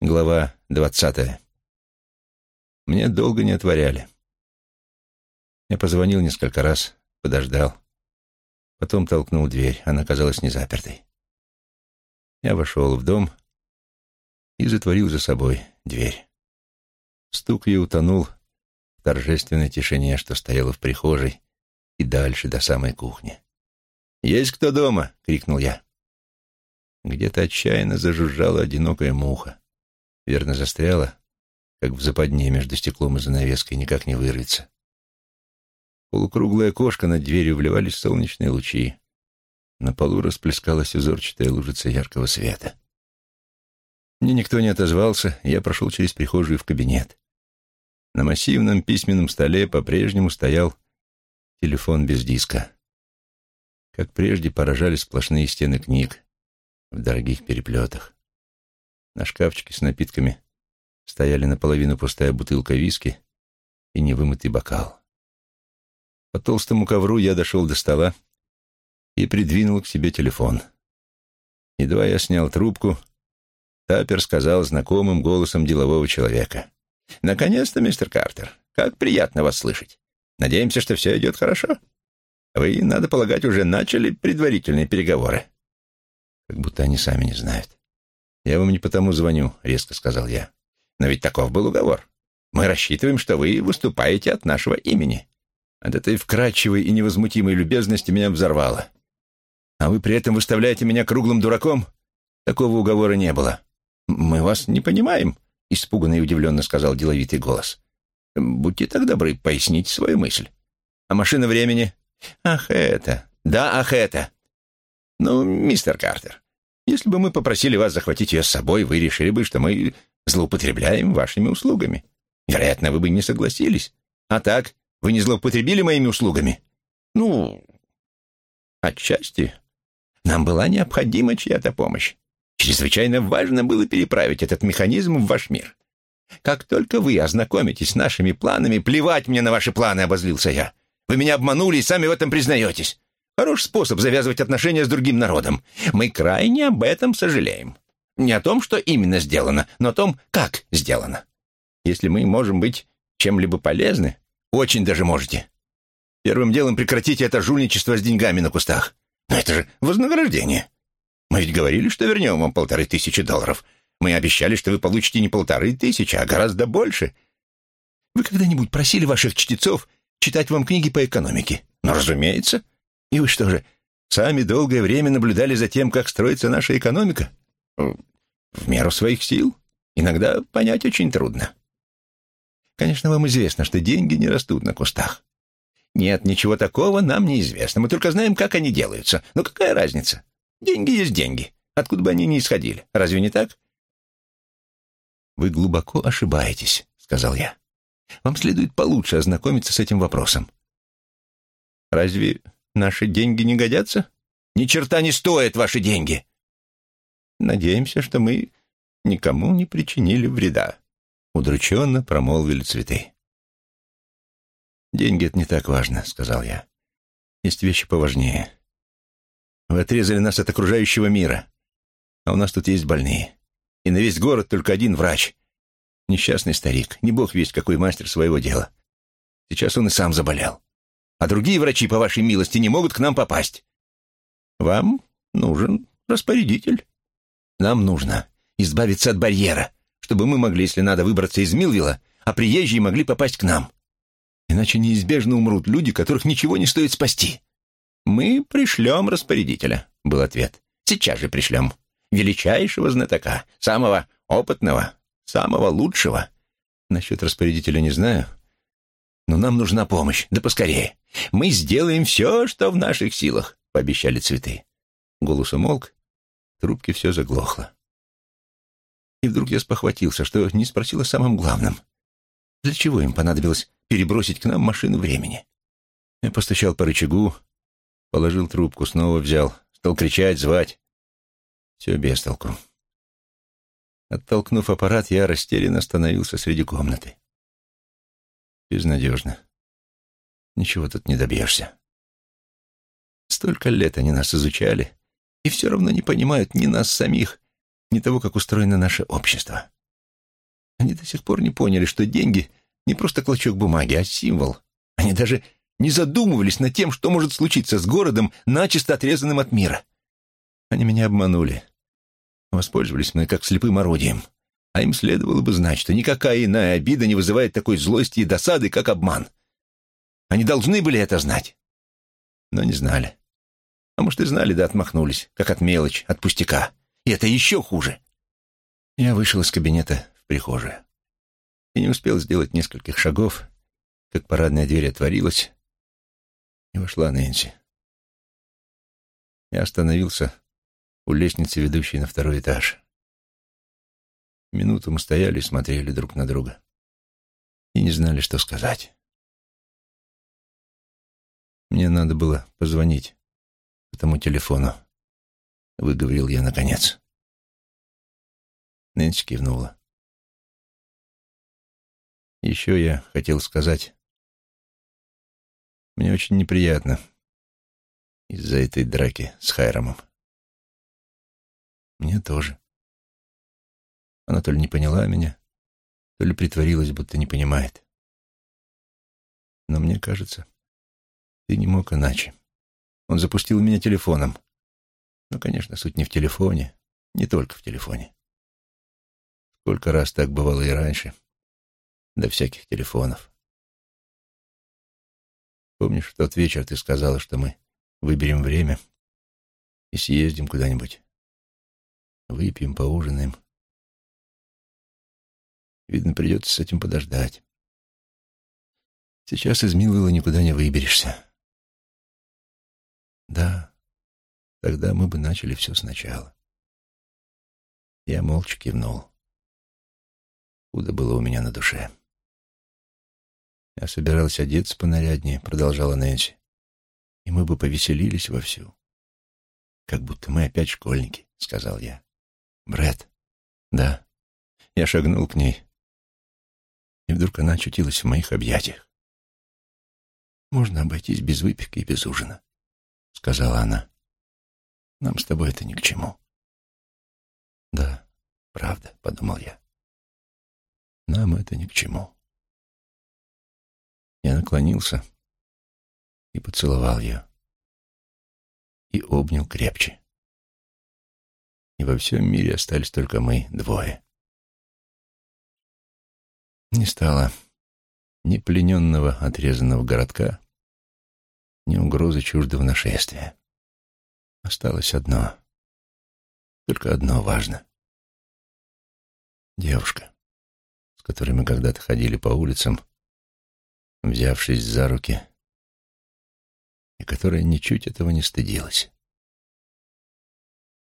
Глава двадцатая. Мне долго не отворяли. Я позвонил несколько раз, подождал. Потом толкнул дверь, она казалась не запертой. Я вошел в дом и затворил за собой дверь. Стук ее утонул в торжественной тишине, что стояла в прихожей и дальше до самой кухни. «Есть кто дома?» — крикнул я. Где-то отчаянно зажужжала одинокая муха. Верно застряла, как в западне между стеклом и занавеской, никак не вырвется. Полукруглая окошко над дверью вливались солнечные лучи. На полу расплескалась узорчатая лужица яркого света. Мне никто не отозвался, я прошел через прихожую в кабинет. На массивном письменном столе по-прежнему стоял телефон без диска. Как прежде поражали сплошные стены книг в дорогих переплетах. На шкафчике с напитками стояли наполовину пустая бутылка виски и невымытый бокал. По толстому ковру я дошел до стола и придвинул к себе телефон. Едва я снял трубку, Таппер сказал знакомым голосом делового человека. «Наконец-то, мистер Картер. Как приятно вас слышать. Надеемся, что все идет хорошо. Вы, надо полагать, уже начали предварительные переговоры». Как будто они сами не знают. «Я вам не потому звоню», — резко сказал я. «Но ведь таков был уговор. Мы рассчитываем, что вы выступаете от нашего имени». От этой вкрадчивой и невозмутимой любезности меня взорвало. «А вы при этом выставляете меня круглым дураком?» Такого уговора не было. «Мы вас не понимаем», — испуганно и удивленно сказал деловитый голос. «Будьте так добры, поясните свою мысль. А машина времени?» «Ах, это! Да, ах, это!» «Ну, мистер Картер, если бы мы попросили вас захватить ее с собой, вы решили бы, что мы злоупотребляем вашими услугами. Вероятно, вы бы не согласились. А так, вы не злоупотребили моими услугами?» «Ну, отчасти. Нам была необходима чья-то помощь. Чрезвычайно важно было переправить этот механизм в ваш мир. Как только вы ознакомитесь с нашими планами, плевать мне на ваши планы, обозлился я. Вы меня обманули и сами в этом признаетесь. Хороший способ завязывать отношения с другим народом. Мы крайне об этом сожалеем. Не о том, что именно сделано, но о том, как сделано. Если мы можем быть чем-либо полезны, очень даже можете. Первым делом прекратите это жульничество с деньгами на кустах. Но это же вознаграждение. Мы ведь говорили, что вернем вам полторы тысячи долларов. Мы обещали, что вы получите не полторы тысячи, а гораздо больше. Вы когда-нибудь просили ваших чтецов читать вам книги по экономике? Ну, разумеется. И вы что же, сами долгое время наблюдали за тем, как строится наша экономика? В меру своих сил. Иногда понять очень трудно. Конечно, вам известно, что деньги не растут на кустах. Нет, ничего такого нам неизвестно. Мы только знаем, как они делаются. Но какая разница? Деньги есть деньги, откуда бы они ни исходили. Разве не так? «Вы глубоко ошибаетесь», — сказал я. «Вам следует получше ознакомиться с этим вопросом». «Разве наши деньги не годятся?» «Ни черта не стоят ваши деньги!» «Надеемся, что мы никому не причинили вреда», — удрученно промолвили цветы. «Деньги — это не так важно», — сказал я. «Есть вещи поважнее. Вы отрезали нас от окружающего мира. А у нас тут есть больные. И на весь город только один врач. Несчастный старик. Не бог весть, какой мастер своего дела. Сейчас он и сам заболел. А другие врачи, по вашей милости, не могут к нам попасть. Вам нужен распорядитель. Нам нужно избавиться от барьера, чтобы мы могли, если надо, выбраться из Милвилла, а приезжие могли попасть к нам. Иначе неизбежно умрут люди, которых ничего не стоит спасти. «Мы пришлем распорядителя», — был ответ. «Сейчас же пришлем. Величайшего знатока, самого опытного, самого лучшего. Насчет распорядителя не знаю, но нам нужна помощь, да поскорее. Мы сделаем все, что в наших силах», — пообещали цветы. Голос умолк, трубки все заглохло. И вдруг я спохватился, что не спросил о самом главном. Для чего им понадобилось перебросить к нам машину времени? Я постучал по рычагу, Положил трубку, снова взял. Стал кричать, звать. Все без толку. Оттолкнув аппарат, я растерянно остановился среди комнаты. Безнадежно. Ничего тут не добьешься. Столько лет они нас изучали, и все равно не понимают ни нас самих, ни того, как устроено наше общество. Они до сих пор не поняли, что деньги не просто клочок бумаги, а символ. Они даже не задумывались над тем, что может случиться с городом, начисто отрезанным от мира. Они меня обманули. Воспользовались мной как слепым орудием. А им следовало бы знать, что никакая иная обида не вызывает такой злости и досады, как обман. Они должны были это знать. Но не знали. А может, и знали, да отмахнулись, как от мелочь, от пустяка. И это еще хуже. Я вышел из кабинета в прихожую. И не успел сделать нескольких шагов, как парадная дверь отворилась, и вошла Нэнси. Я остановился у лестницы, ведущей на второй этаж. Минуту мы стояли и смотрели друг на друга. И не знали, что сказать. Мне надо было позвонить по тому телефону. Выговорил я наконец. Нэнси кивнула. Еще я хотел сказать. Мне очень неприятно из-за этой драки с Хайрамом. Мне тоже. Она то ли не поняла меня, то ли притворилась, будто не понимает. Но мне кажется, ты не мог иначе. Он запустил меня телефоном. Но, конечно, суть не в телефоне, не только в телефоне. Сколько раз так бывало и раньше, до всяких телефонов. Помнишь, в тот вечер ты сказала, что мы выберем время и съездим куда-нибудь. Выпьем, поужинаем. Видно, придется с этим подождать. Сейчас из Милвилла никуда не выберешься. Да, тогда мы бы начали все сначала. Я молча кивнул. Худо было у меня на душе. Я собиралась одеться понаряднее, продолжала Нэнси. И мы бы повеселились вовсю. Как будто мы опять школьники, сказал я. Бред. Да. Я шагнул к ней, и вдруг она очутилась в моих объятиях. «Можно обойтись без выпивки и без ужина», — сказала она. «Нам с тобой это ни к чему». «Да, правда», — подумал я. «Нам это ни к чему». Я наклонился и поцеловал ее. И обнял крепче. И во всем мире остались только мы двое. Не стало ни плененного отрезанного городка, ни угрозы чуждого нашествия. Осталось одно. Только одно важно. Девушка, с которой мы когда-то ходили по улицам, взявшись за руки, и которая ничуть этого не стыдилась.